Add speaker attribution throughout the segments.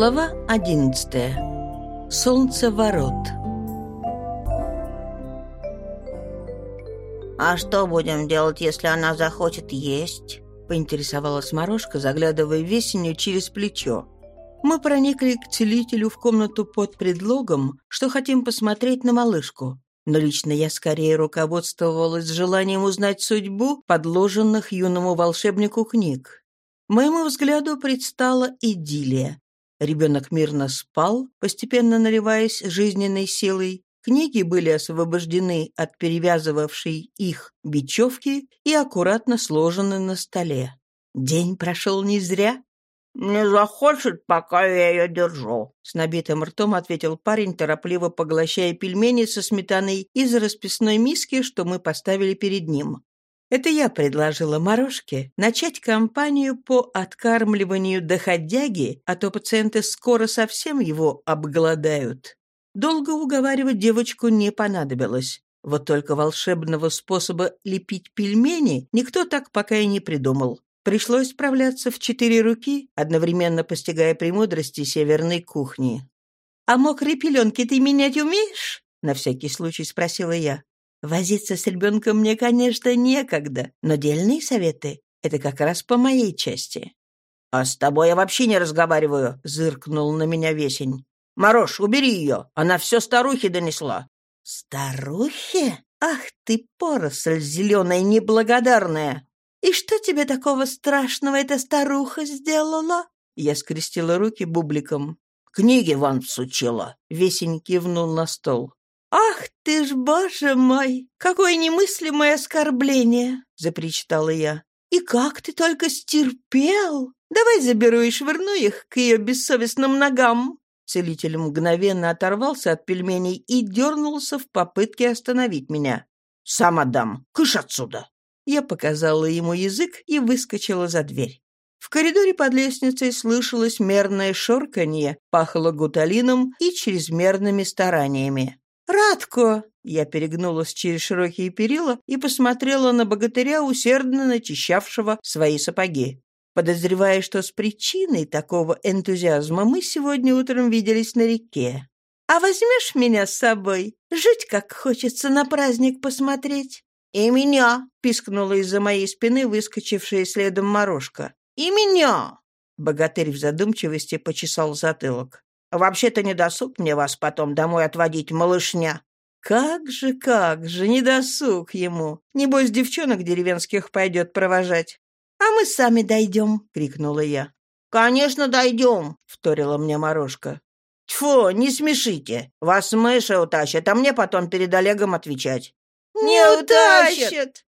Speaker 1: Глава одиннадцатая. Солнцеворот.
Speaker 2: «А что будем делать, если она захочет есть?» — поинтересовалась Морошка, заглядывая весеннюю через плечо.
Speaker 1: Мы проникли к целителю в комнату под предлогом, что хотим посмотреть на малышку. Но лично я скорее руководствовалась желанием узнать судьбу подложенных юному волшебнику книг. Моему взгляду предстала идиллия. Ребенок мирно спал, постепенно наливаясь жизненной силой. Книги были освобождены от перевязывавшей их бечевки и аккуратно сложены на столе. День прошел не зря.
Speaker 2: «Не захочет, пока я ее держу», —
Speaker 1: с набитым ртом ответил парень, торопливо поглощая пельмени со сметаной из расписной миски, что мы поставили перед ним. Это я предложила Морошке начать кампанию по откармливанию доходяги, а то пациенты скоро совсем его обголодают. Долго уговаривать девочку не понадобилось. Вот только волшебного способа лепить пельмени никто так пока и не придумал. Пришлось справляться в четыре руки, одновременно постигая премудрости северной кухни. «А мокрые пеленки ты менять умеешь?» — на всякий случай спросила я. Возиться с ребенком мне, конечно, некогда, но дельные советы — это как раз по моей части.
Speaker 2: — А с тобой я вообще не разговариваю, — зыркнул на меня весень. — Морош, убери ее, она все старухе донесла.
Speaker 1: — Старухе? Ах ты, поросль зеленая неблагодарная! И что тебе такого страшного эта старуха сделала? Я скрестила руки бубликом.
Speaker 2: «Книги вам всучила!»
Speaker 1: — весень кивнул на стол. «Ах ты ж, боже мой! Какое немыслимое оскорбление!» — запричитала я. «И как ты только стерпел! Давай заберу и швырну их к ее бессовестным ногам!» Целитель мгновенно оторвался от пельменей и дернулся в попытке остановить меня.
Speaker 2: «Сам отдам! Кыш отсюда!»
Speaker 1: Я показала ему язык и выскочила за дверь. В коридоре под лестницей слышалось мерное шорканье, пахло гуталином и чрезмерными стараниями. «Радко!» Я перегнулась через широкие перила и посмотрела на богатыря, усердно начищавшего свои сапоги. Подозревая, что с причиной такого энтузиазма мы сегодня утром виделись на реке. «А возьмешь меня с собой? Жить как хочется на праздник посмотреть».
Speaker 2: «И меня!»
Speaker 1: — пискнула из-за моей спины выскочившая следом морожка.
Speaker 2: «И меня!»
Speaker 1: Богатырь в задумчивости почесал затылок.
Speaker 2: Вообще-то не досуг мне вас потом домой отводить, малышня».
Speaker 1: «Как же, как же, не досуг ему. Небось, девчонок деревенских пойдет провожать». «А мы сами дойдем», — крикнула я.
Speaker 2: «Конечно, дойдем», —
Speaker 1: вторила мне Морошка.
Speaker 2: «Тьфу, не смешите. Вас мыши утащат, а мне потом перед Олегом отвечать».
Speaker 1: «Не утащат!»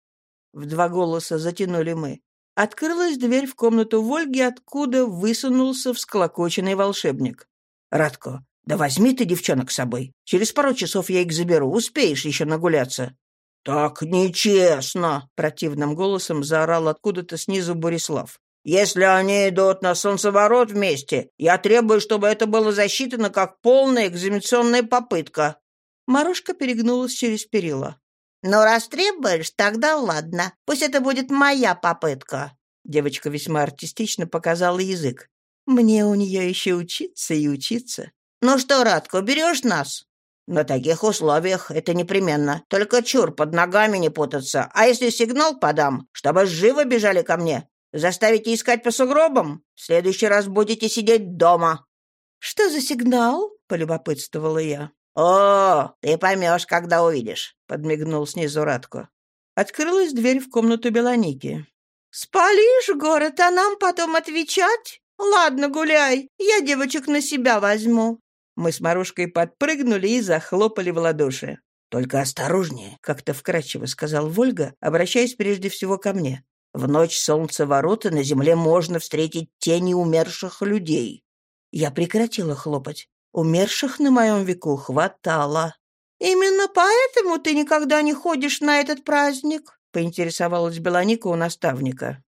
Speaker 1: В два голоса затянули мы. Открылась дверь в комнату Вольги, откуда высунулся всклокоченный волшебник.
Speaker 2: «Радко, да возьми ты девчонок с собой. Через пару часов я их заберу. Успеешь еще нагуляться». «Так нечестно!» — противным голосом заорал откуда-то снизу Борислав. «Если они идут на солнцеворот вместе, я требую, чтобы это было засчитано как полная экзаменационная попытка».
Speaker 1: Морошка перегнулась через перила.
Speaker 2: «Ну, раз требуешь, тогда ладно. Пусть это будет моя попытка».
Speaker 1: Девочка весьма артистично показала язык. Мне у нее еще учиться и учиться.
Speaker 2: Ну что, Радко, берешь нас? На таких условиях это непременно. Только чур, под ногами не путаться. А если сигнал подам, чтобы живо бежали ко мне? Заставите искать по сугробам? В следующий раз будете сидеть дома».
Speaker 1: «Что за сигнал?» — полюбопытствовала я.
Speaker 2: «О, ты поймешь, когда увидишь», — подмигнул снизу Радко.
Speaker 1: Открылась дверь в комнату Белоники. «Спалишь город, а нам потом отвечать?» «Ладно, гуляй, я девочек на себя возьму». Мы с Марушкой подпрыгнули и захлопали в ладоши.
Speaker 2: «Только осторожнее», —
Speaker 1: как-то вкрадчиво сказал Вольга, обращаясь прежде всего ко мне.
Speaker 2: «В ночь солнцеворота на земле можно встретить тени умерших людей».
Speaker 1: Я прекратила хлопать. Умерших на моем веку хватало. «Именно поэтому ты никогда не ходишь на этот праздник?» — поинтересовалась Белоника у наставника.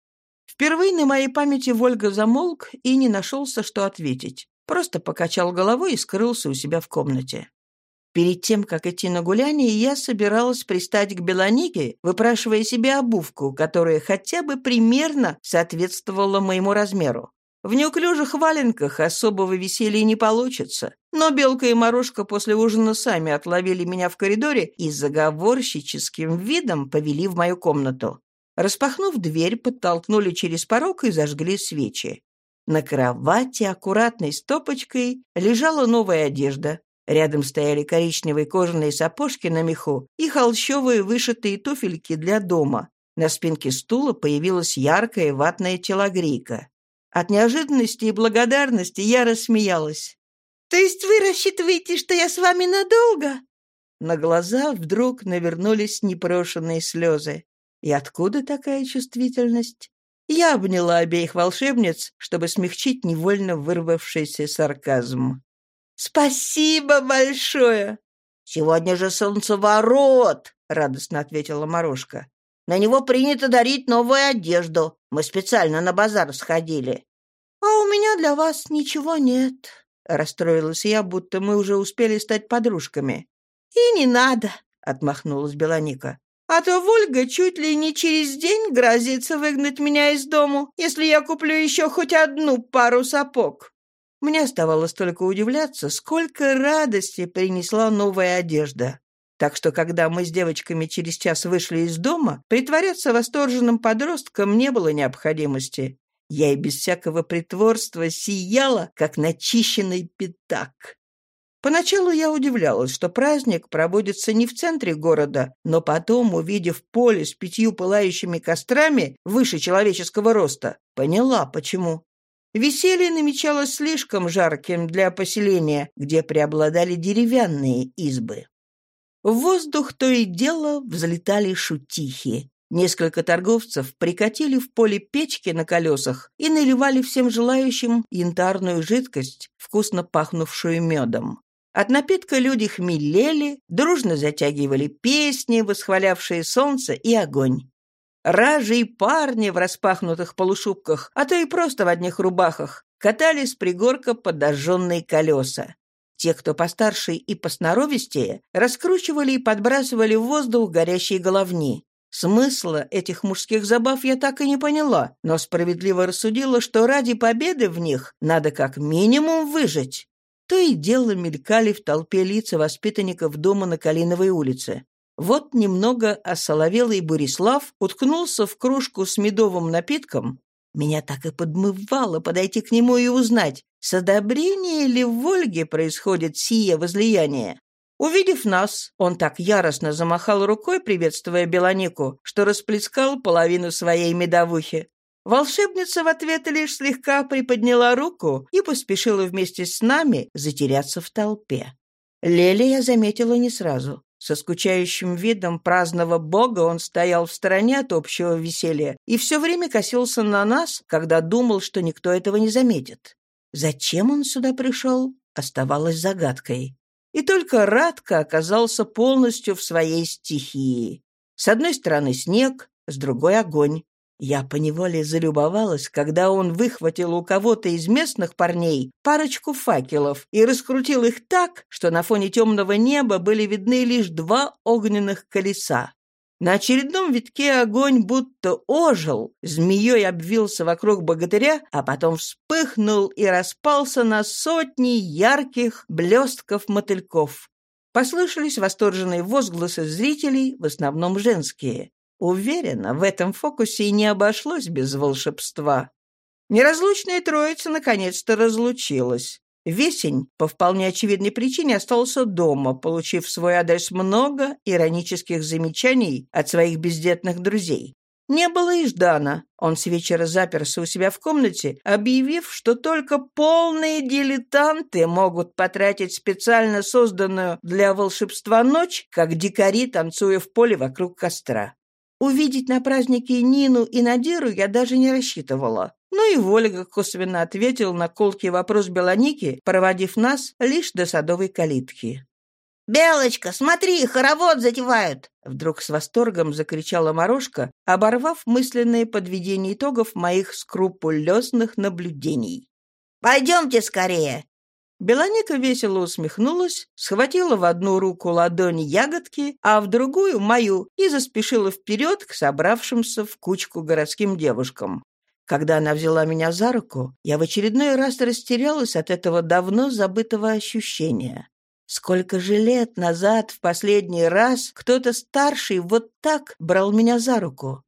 Speaker 1: Впервые на моей памяти Вольга замолк и не нашелся, что ответить. Просто покачал головой и скрылся у себя в комнате. Перед тем, как идти на гуляние, я собиралась пристать к Белонике, выпрашивая себе обувку, которая хотя бы примерно соответствовала моему размеру. В неуклюжих валенках особого веселья не получится. Но Белка и Морошка после ужина сами отловили меня в коридоре и заговорщическим видом повели в мою комнату. Распахнув дверь, подтолкнули через порог и зажгли свечи. На кровати аккуратной стопочкой лежала новая одежда. Рядом стояли коричневые кожаные сапожки на меху и холщовые вышитые туфельки для дома. На спинке стула появилась яркая ватная телогрейка. От неожиданности и благодарности я рассмеялась. «То есть вы рассчитываете, что я с вами надолго?» На глаза вдруг навернулись непрошенные слезы. И откуда такая чувствительность? Я обняла обеих волшебниц, чтобы смягчить невольно вырвавшийся сарказм. «Спасибо большое!»
Speaker 2: «Сегодня же солнцеворот!» — радостно ответила Морошка. «На него принято дарить новую одежду. Мы специально на базар сходили».
Speaker 1: «А у меня для вас ничего нет», — расстроилась я, будто мы уже успели стать подружками. «И не надо», — отмахнулась Белоника. «А то Вольга чуть ли не через день грозится выгнать меня из дому, если я куплю еще хоть одну пару сапог». Мне оставалось только удивляться, сколько радости принесла новая одежда. Так что, когда мы с девочками через час вышли из дома, притворяться восторженным подростком не было необходимости. Я и без всякого притворства сияла, как начищенный пятак. Поначалу я удивлялась, что праздник проводится не в центре города, но потом, увидев поле с пятью пылающими кострами выше человеческого роста, поняла, почему. Веселье намечалось слишком жарким для поселения, где преобладали деревянные избы. В воздух то и дело взлетали шутихи. Несколько торговцев прикатили в поле печки на колесах и наливали всем желающим янтарную жидкость, вкусно пахнувшую медом. От напитка люди хмелели, дружно затягивали песни, восхвалявшие солнце и огонь. Ражи и парни в распахнутых полушубках, а то и просто в одних рубахах, катали с пригорка подожженные колеса. Те, кто постарше и посноровистее, раскручивали и подбрасывали в воздух горящие головни. Смысла этих мужских забав я так и не поняла, но справедливо рассудила, что ради победы в них надо как минимум выжить. То и дело мелькали в толпе лица воспитанников дома на Калиновой улице. Вот немного осоловелый Борислав уткнулся в кружку с медовым напитком. Меня так и подмывало подойти к нему и узнать, с одобрения ли в Ольге происходит сие возлияние. Увидев нас, он так яростно замахал рукой, приветствуя Белонику, что расплескал половину своей медовухи. Волшебница в ответ лишь слегка приподняла руку и поспешила вместе с нами затеряться в толпе. Лели я заметила не сразу. Со скучающим видом праздного бога он стоял в стороне от общего веселья и все время косился на нас, когда думал, что никто этого не заметит. Зачем он сюда пришел, оставалось загадкой. И только Радко оказался полностью в своей стихии. С одной стороны снег, с другой — огонь. Я поневоле залюбовалась, когда он выхватил у кого-то из местных парней парочку факелов и раскрутил их так, что на фоне темного неба были видны лишь два огненных колеса. На очередном витке огонь будто ожил, змеей обвился вокруг богатыря, а потом вспыхнул и распался на сотни ярких блестков-мотыльков. Послышались восторженные возгласы зрителей, в основном женские. Уверена, в этом фокусе и не обошлось без волшебства. Неразлучная троица наконец-то разлучилась. Весень, по вполне очевидной причине, остался дома, получив в свой адрес много иронических замечаний от своих бездетных друзей. Не было и Ждана. Он с вечера заперся у себя в комнате, объявив, что только полные дилетанты могут потратить специально созданную для волшебства ночь, как дикари, танцуя в поле вокруг костра. Увидеть на празднике Нину и Надиру я даже не рассчитывала. Ну и Вольга косвенно ответил на колкий вопрос Белоники, проводив нас лишь до садовой калитки.
Speaker 2: «Белочка, смотри, хоровод затевают!»
Speaker 1: Вдруг с восторгом закричала Морошка, оборвав мысленное подведение итогов моих скрупулезных наблюдений.
Speaker 2: «Пойдемте скорее!»
Speaker 1: Белоника весело усмехнулась, схватила в одну руку ладони ягодки, а в другую — мою, и заспешила вперед к собравшимся в кучку городским девушкам. Когда она взяла меня за руку, я в очередной раз растерялась от этого давно забытого ощущения. Сколько же лет назад в последний раз кто-то старший вот так брал меня за руку?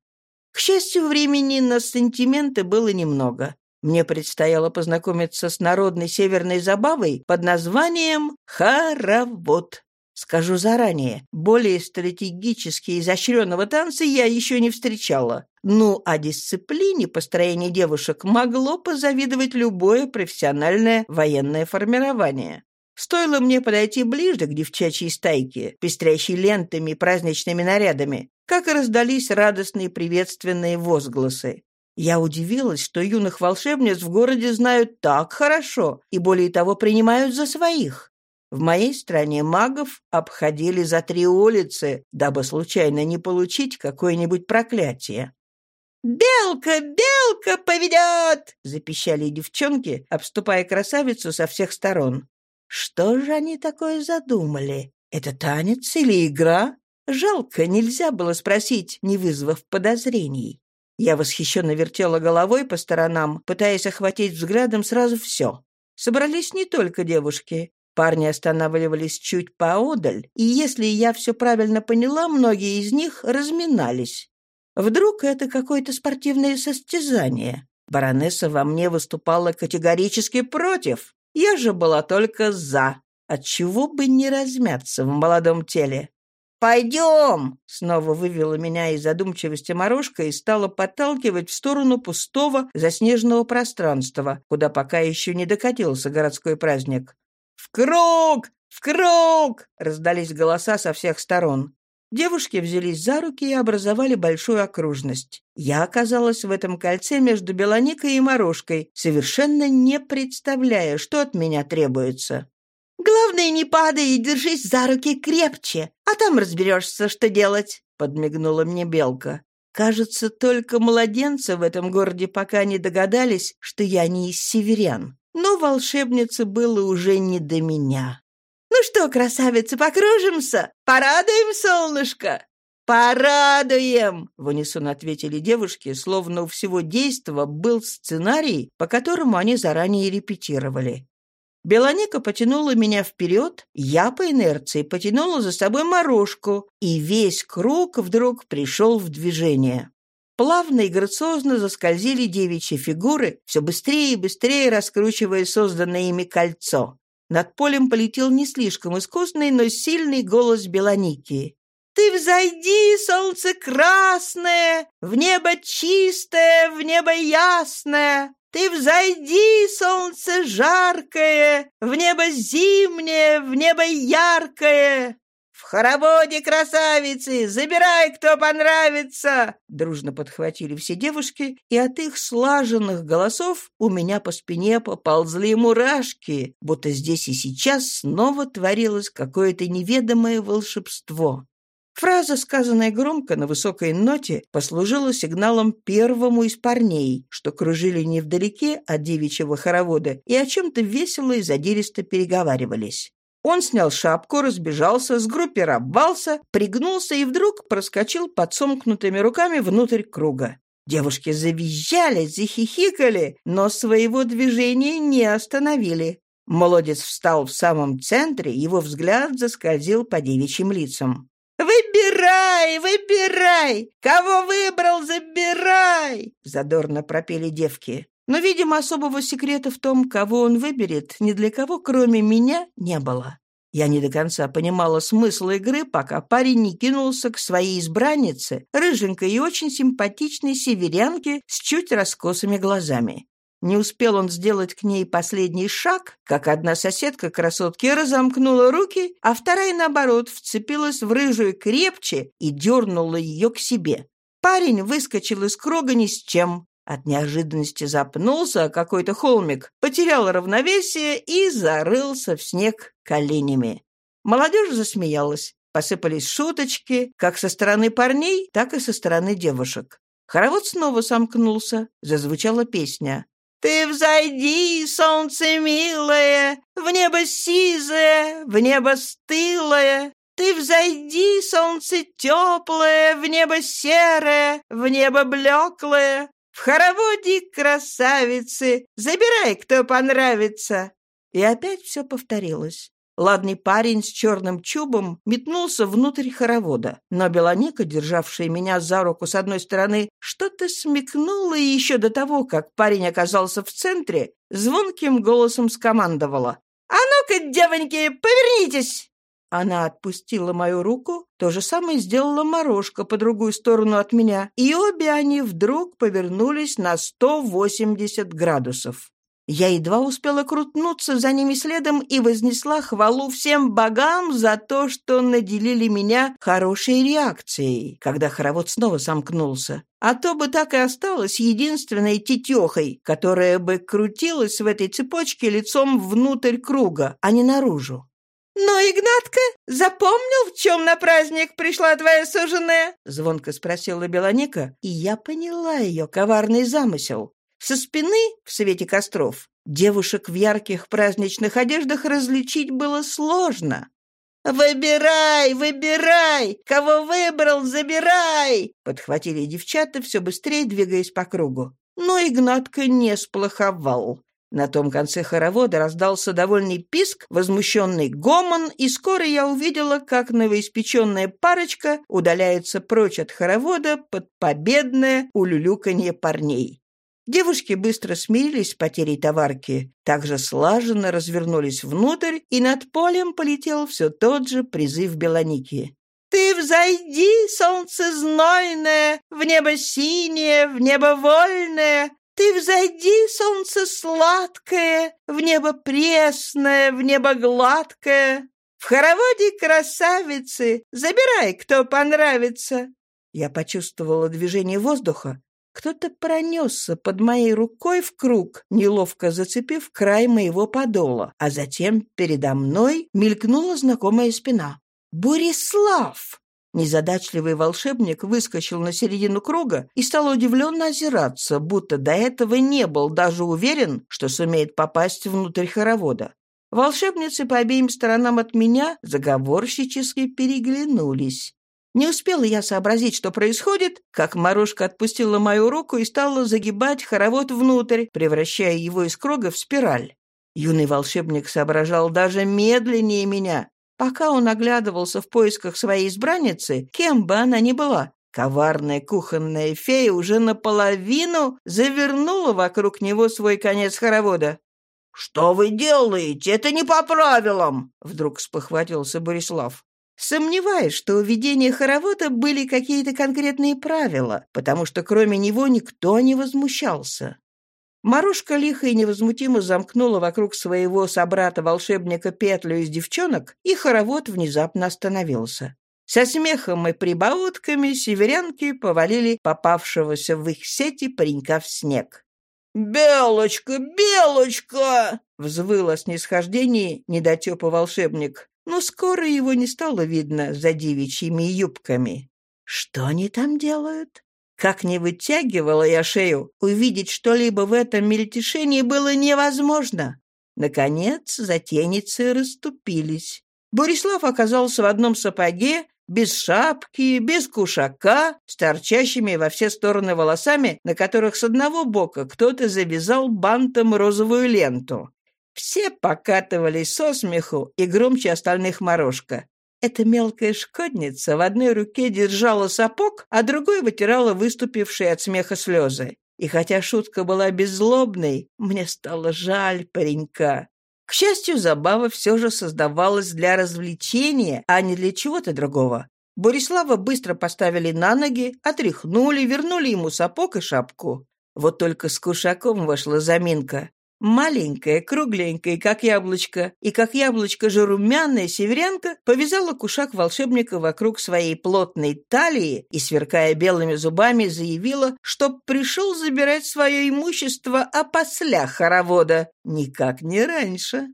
Speaker 1: К счастью, времени на сантименты было немного. Мне предстояло познакомиться с народной северной забавой под названием «Хоровод». Скажу заранее, более стратегически изощренного танца я еще не встречала. Ну, а дисциплине построения девушек могло позавидовать любое профессиональное военное формирование. Стоило мне подойти ближе к девчачьей стайке, пестрящей лентами и праздничными нарядами, как раздались радостные приветственные возгласы. Я удивилась, что юных волшебниц в городе знают так хорошо и, более того, принимают за своих. В моей стране магов обходили за три улицы, дабы случайно не получить какое-нибудь проклятие. «Белка, белка поведет!» — запищали девчонки, обступая красавицу со всех сторон. Что же они такое задумали? Это танец или игра? Жалко, нельзя было спросить, не вызвав подозрений. Я восхищенно вертела головой по сторонам, пытаясь охватить взглядом сразу все. Собрались не только девушки. Парни останавливались чуть поодаль, и если я все правильно поняла, многие из них разминались. Вдруг это какое-то спортивное состязание? Баронесса во мне выступала категорически против. Я же была только «за». Отчего бы не размяться в молодом теле? «Пойдем!» — снова вывела меня из задумчивости Морошка и стала подталкивать в сторону пустого заснеженного пространства, куда пока еще не докатился городской праздник. «В круг! В круг!» — раздались голоса со всех сторон. Девушки взялись за руки и образовали большую окружность. Я оказалась в этом кольце между Белоникой и Морошкой, совершенно не представляя, что от меня требуется. «Главное, не падай и держись за руки крепче, а там разберешься, что делать», — подмигнула мне Белка. Кажется, только младенцы в этом городе пока не догадались, что я не из северян. Но волшебнице было уже не до меня. «Ну что, красавицы, покружимся? Порадуем солнышко?» «Порадуем!» — в унисон ответили девушки, словно у всего действа был сценарий, по которому они заранее репетировали. Белоника потянула меня вперед, я по инерции потянула за собой морожку, и весь круг вдруг пришел в движение. Плавно и грациозно заскользили девичьи фигуры, все быстрее и быстрее раскручивая созданное ими кольцо. Над полем полетел не слишком искусный, но сильный голос Белоники. «Ты взойди, солнце красное, в небо чистое, в небо ясное! Ты взойди, солнце жаркое, в небо зимнее, в небо яркое!» «В хороводе, красавицы! Забирай, кто понравится!» Дружно подхватили все девушки, и от их слаженных голосов у меня по спине поползли мурашки, будто здесь и сейчас снова творилось какое-то неведомое волшебство. Фраза, сказанная громко на высокой ноте, послужила сигналом первому из парней, что кружили невдалеке от девичьего хоровода и о чем-то весело и задиристо переговаривались. Он снял шапку, разбежался, сгруппировался, пригнулся и вдруг проскочил под сомкнутыми руками внутрь круга. Девушки завизжали, захихикали, но своего движения не остановили. Молодец встал в самом центре, его взгляд заскользил по девичьим лицам. «Выбирай, выбирай! Кого выбрал, забирай!» Задорно пропели девки. Но, видимо, особого секрета в том, кого он выберет, ни для кого, кроме меня, не было. Я не до конца понимала смысл игры, пока парень не кинулся к своей избраннице, рыженькой и очень симпатичной северянке с чуть раскосыми глазами. Не успел он сделать к ней последний шаг, как одна соседка красотки разомкнула руки, а вторая, наоборот, вцепилась в рыжую крепче и дернула ее к себе. Парень выскочил из круга ни с чем, от неожиданности запнулся какой-то холмик, потерял равновесие и зарылся в снег коленями. Молодежь засмеялась. Посыпались шуточки, как со стороны парней, так и со стороны девушек. Хоровод снова сомкнулся, зазвучала песня. «Ты взойди, солнце милое, в небо сизое, в небо стылое, ты взойди, солнце теплое, в небо серое, в небо блеклое, В хороводе красавицы! Забирай, кто понравится!» И опять все повторилось. Ладный парень с черным чубом метнулся внутрь хоровода, но Белоника, державшая меня за руку с одной стороны, что-то смекнула и еще до того, как парень оказался в центре, звонким голосом скомандовала. «А ну-ка, девоньки, повернитесь!» Она отпустила мою руку, то же самое сделала Морошка по другую сторону от меня, и обе они вдруг повернулись на 180 градусов. Я едва успела крутнуться за ними следом и вознесла хвалу всем богам за то, что наделили меня хорошей реакцией, когда хоровод снова сомкнулся. А то бы так и осталась единственной тетехой, которая бы крутилась в этой цепочке лицом внутрь круга, а не наружу. «Ну, Игнатка, запомнил, в чем на праздник пришла твоя суженая?» — звонко спросила Белоника, и я поняла ее коварный замысел. Со спины, в свете костров, девушек в ярких праздничных одеждах различить было сложно. «Выбирай, выбирай! Кого выбрал, забирай!» Подхватили девчата, все быстрее двигаясь по кругу. Но Игнатка не сплоховал. На том конце хоровода раздался довольный писк, возмущенный гомон, и скоро я увидела, как новоиспеченная парочка удаляется прочь от хоровода под победное улюлюканье парней. Девушки быстро смирились с потерей товарки, также слаженно развернулись внутрь, и над полем полетел все тот же призыв Белоники. «Ты взойди, солнце знойное, в небо синее, в небо вольное, ты взойди, солнце сладкое, в небо пресное, в небо гладкое. В хороводе красавицы, забирай, кто понравится». Я почувствовала движение воздуха, кто-то пронесся под моей рукой в круг, неловко зацепив край моего подола, а затем передо мной мелькнула знакомая спина. «Бурислав!» Незадачливый волшебник выскочил на середину круга и стал удивленно озираться, будто до этого не был даже уверен, что сумеет попасть внутрь хоровода. Волшебницы по обеим сторонам от меня заговорщически переглянулись. Не успела я сообразить, что происходит, как Морошка отпустила мою руку и стала загибать хоровод внутрь, превращая его из круга в спираль. Юный волшебник соображал даже медленнее меня. Пока он оглядывался в поисках своей избранницы, кем бы она ни была, коварная кухонная фея уже наполовину завернула вокруг него свой конец хоровода. «Что вы делаете? Это не по правилам!» — вдруг спохватился Борислав. Сомневаюсь, что у ведения хоровода были какие-то конкретные правила, потому что кроме него никто не возмущался. Марушка лихо и невозмутимо замкнула вокруг своего собрата-волшебника петлю из девчонок, и хоровод внезапно остановился. Со смехом и прибаутками северянки повалили попавшегося в их сети паренька в снег. «Белочка, Белочка!» — взвыл о снисхождении недотепа волшебник но скоро его не стало видно за девичьими юбками. Что они там делают? Как не вытягивала я шею, увидеть что-либо в этом мельтешении было невозможно. Наконец, затейницы расступились. Борислав оказался в одном сапоге, без шапки, без кушака, с торчащими во все стороны волосами, на которых с одного бока кто-то завязал бантом розовую ленту. Все покатывались со смеху и громче остальных морожка. Эта мелкая шкодница в одной руке держала сапог, а другой вытирала выступившие от смеха слезы. И хотя шутка была беззлобной, мне стало жаль паренька. К счастью, забава все же создавалась для развлечения, а не для чего-то другого. Борислава быстро поставили на ноги, отряхнули, вернули ему сапог и шапку. Вот только с кушаком вышла заминка. Маленькая, кругленькая, как яблочко, и как яблочко же румяная северянка повязала кушак волшебника вокруг своей плотной талии и, сверкая белыми зубами, заявила, что пришел забирать свое имущество опосля хоровода, никак не раньше.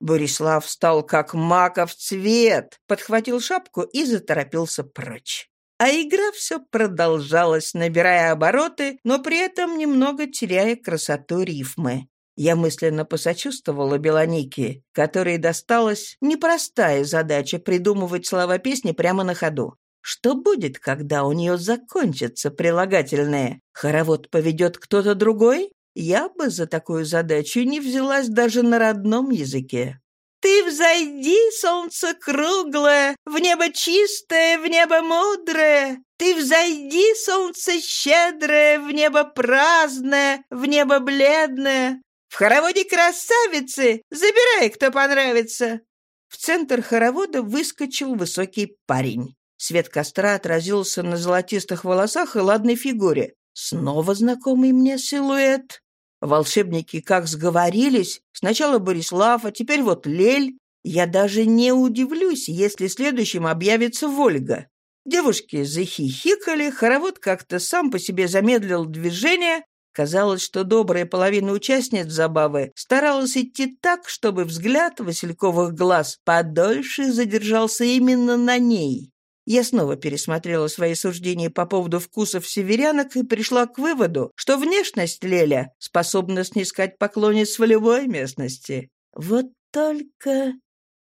Speaker 1: Борислав встал как маков цвет, подхватил шапку и заторопился прочь. А игра все продолжалась, набирая обороты, но при этом немного теряя красоту рифмы. Я мысленно посочувствовала Белонике, которой досталась непростая задача придумывать слова песни прямо на ходу. Что будет, когда у нее закончится прилагательное? Хоровод поведет кто-то другой? Я бы за такую задачу не взялась даже на родном языке. Ты взойди, солнце круглое, в небо чистое, в небо мудрое. Ты взойди, солнце щедрое, в небо праздное, в небо бледное. В хороводе красавицы, забирай, кто понравится. В центр хоровода выскочил высокий парень. Свет костра отразился на золотистых волосах и ладной фигуре. Снова знакомый мне силуэт. Волшебники как сговорились. Сначала Борислав, а теперь вот Лель. Я даже не удивлюсь, если следующим объявится Вольга. Девушки захихикали, хоровод как-то сам по себе замедлил движение. Казалось, что добрая половина участниц забавы старалась идти так, чтобы взгляд Васильковых глаз подольше задержался именно на ней. Я снова пересмотрела свои суждения по поводу вкусов северянок и пришла к выводу, что внешность Леля способна снискать поклонниц в любой местности. Вот только...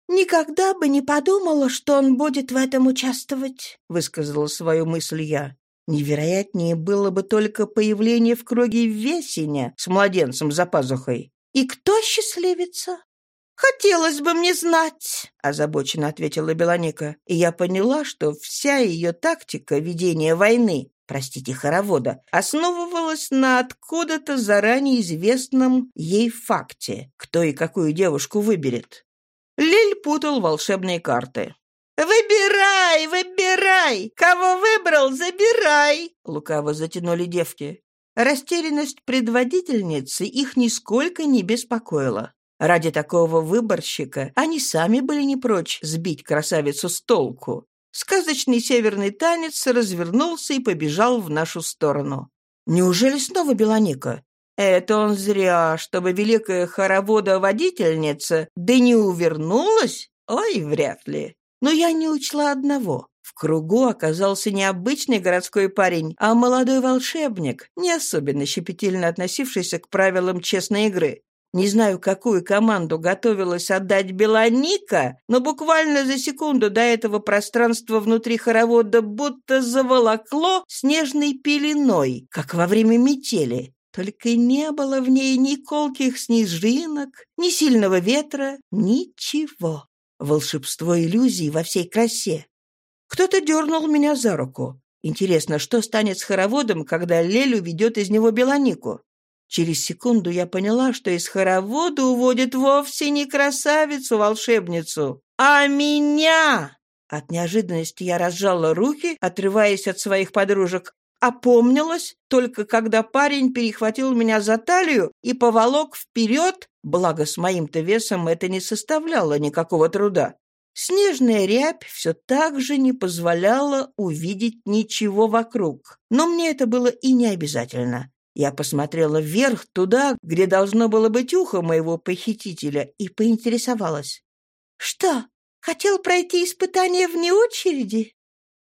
Speaker 1: «Никогда бы не подумала, что он будет в этом участвовать», — высказала свою мысль я. Невероятнее было бы только появление в круге весеня с младенцем за пазухой. «И кто счастливится?» «Хотелось бы мне знать», — озабоченно ответила Белоника. И я поняла, что вся ее тактика ведения войны, простите, хоровода, основывалась на откуда-то заранее известном ей факте, кто и какую девушку выберет. Лиль путал волшебные карты. «Выбирай, выбирай! Кого выбрал, забирай!» Лукаво затянули девки. Растерянность предводительницы их нисколько не беспокоила. Ради такого выборщика они сами были не прочь сбить красавицу с толку. Сказочный северный танец развернулся и побежал в нашу сторону. Неужели снова Белоника? Это он зря, чтобы великая хоровода-водительница да не увернулась? Ой, вряд ли. Но я не учла одного. В кругу оказался не обычный городской парень, а молодой волшебник, не особенно щепетильно относившийся к правилам честной игры. Не знаю, какую команду готовилась отдать Белоника, но буквально за секунду до этого пространство внутри хоровода будто заволокло снежной пеленой, как во время метели. Только не было в ней ни колких снежинок, ни сильного ветра, ничего. Волшебство иллюзий во всей красе. Кто-то дернул меня за руку. Интересно, что станет с хороводом, когда Лелю ведет из него Белонику? Через секунду я поняла, что из хоровода уводит вовсе не красавицу-волшебницу, а меня. От неожиданности я разжала руки, отрываясь от своих подружек, опомнилась, только когда парень перехватил меня за талию и поволок вперед, благо с моим-то весом это не составляло никакого труда. Снежная рябь все так же не позволяла увидеть ничего вокруг, но мне это было и не обязательно. Я посмотрела вверх, туда, где должно было быть ухо моего похитителя, и поинтересовалась. «Что, хотел пройти испытание вне очереди?»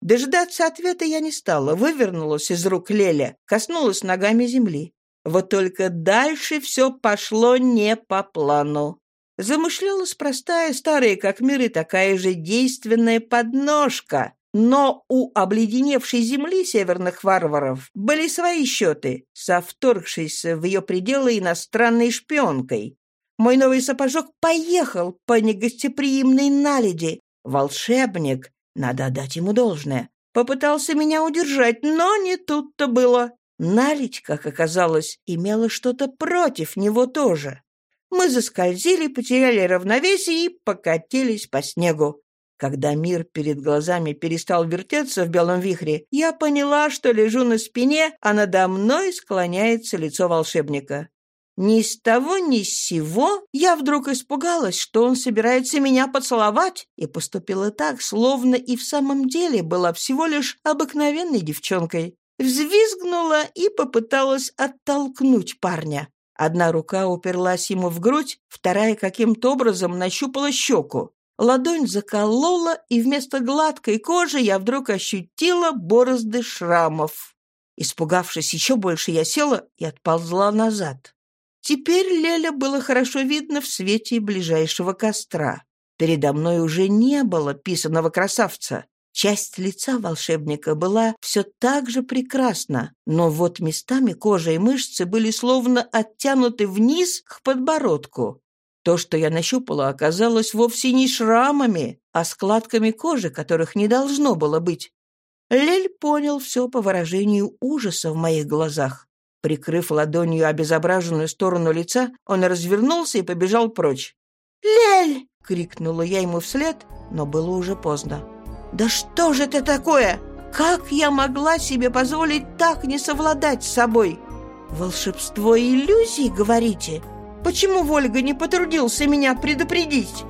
Speaker 1: Дожидаться ответа я не стала, вывернулась из рук Леля, коснулась ногами земли. Вот только дальше все пошло не по плану. Замышлялась простая, старая как мир и такая же действенная подножка, но у обледеневшей земли северных варваров были свои счеты со вторгшейся в ее пределы иностранной шпионкой. Мой новый сапожок поехал по негостеприимной наледи. Волшебник, надо отдать ему должное, попытался меня удержать, но не тут-то было. Наледь, как оказалось, имела что-то против него тоже. Мы заскользили, потеряли равновесие и покатились по снегу. Когда мир перед глазами перестал вертеться в белом вихре, я поняла, что лежу на спине, а надо мной склоняется лицо волшебника. Ни с того, ни с сего я вдруг испугалась, что он собирается меня поцеловать, и поступила так, словно и в самом деле была всего лишь обыкновенной девчонкой. Взвизгнула и попыталась оттолкнуть парня. Одна рука уперлась ему в грудь, вторая каким-то образом нащупала щеку. Ладонь заколола, и вместо гладкой кожи я вдруг ощутила борозды шрамов. Испугавшись еще больше, я села и отползла назад. Теперь Леля было хорошо видно в свете ближайшего костра. Передо мной уже не было писаного красавца. Часть лица волшебника была все так же прекрасна, но вот местами кожа и мышцы были словно оттянуты вниз к подбородку. То, что я нащупала, оказалось вовсе не шрамами, а складками кожи, которых не должно было быть. Лель понял все по выражению ужаса в моих глазах. Прикрыв ладонью обезображенную сторону лица, он развернулся и побежал прочь. «Лель!» — крикнула я ему вслед, но было уже поздно. «Да что же это такое? Как я могла себе позволить так не совладать с собой? Волшебство иллюзий, говорите? Почему Вольга не потрудился меня предупредить?»